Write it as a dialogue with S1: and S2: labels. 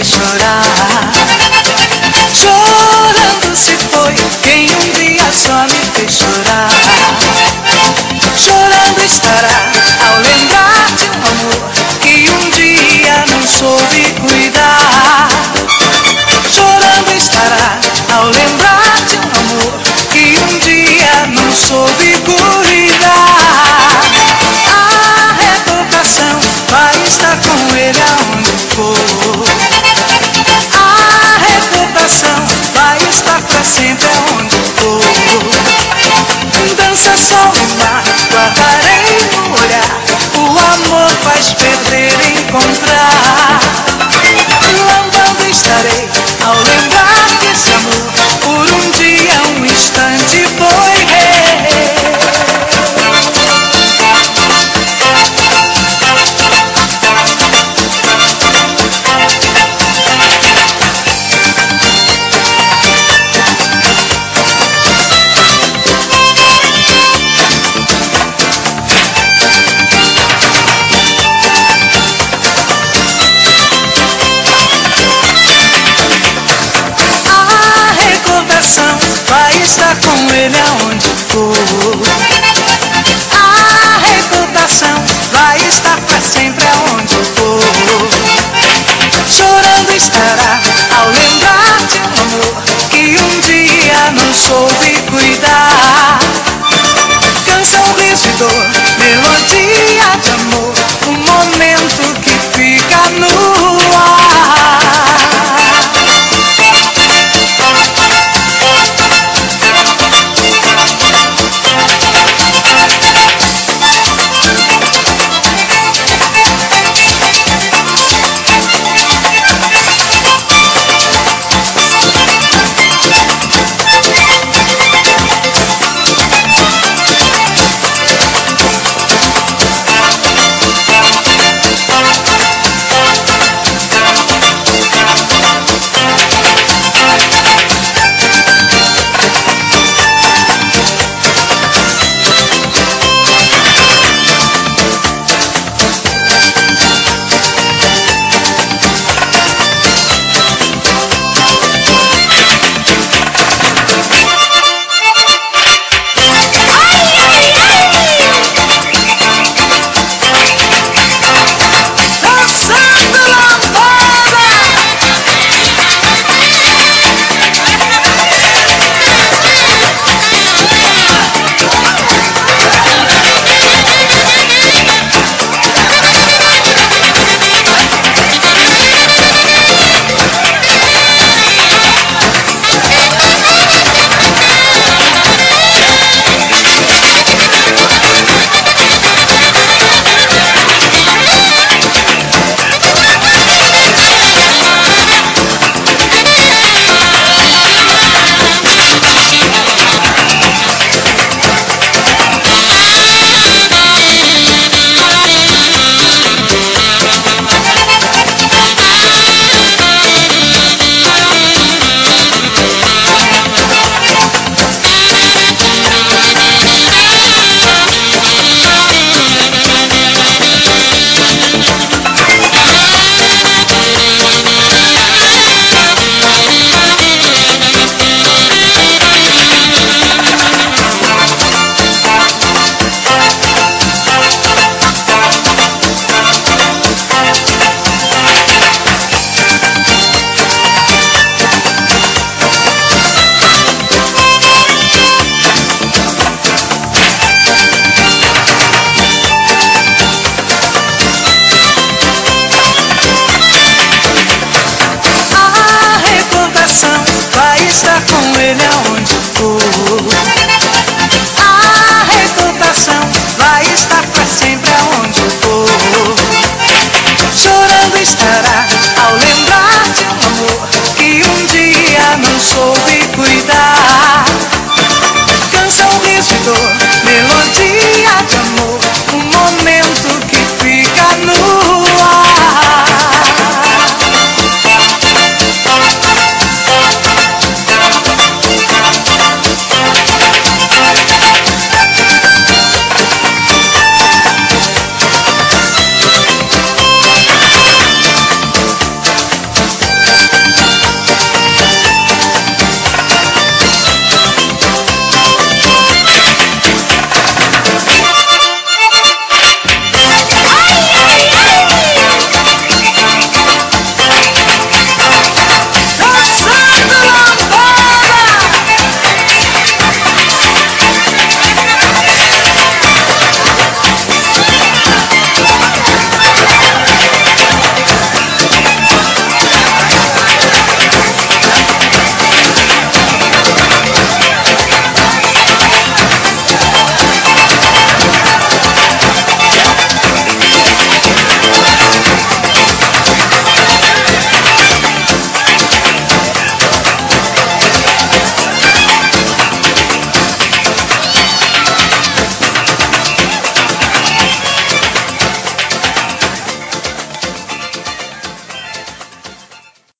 S1: fez chorar. Chorando se foi quem um dia só me fez chorar. So in my está com ele aonde for. A reputação vai estar pra sempre aonde for. Chorando estará ao lembrar de um amor que um dia não soube cuidar. Canção rígida, melodia.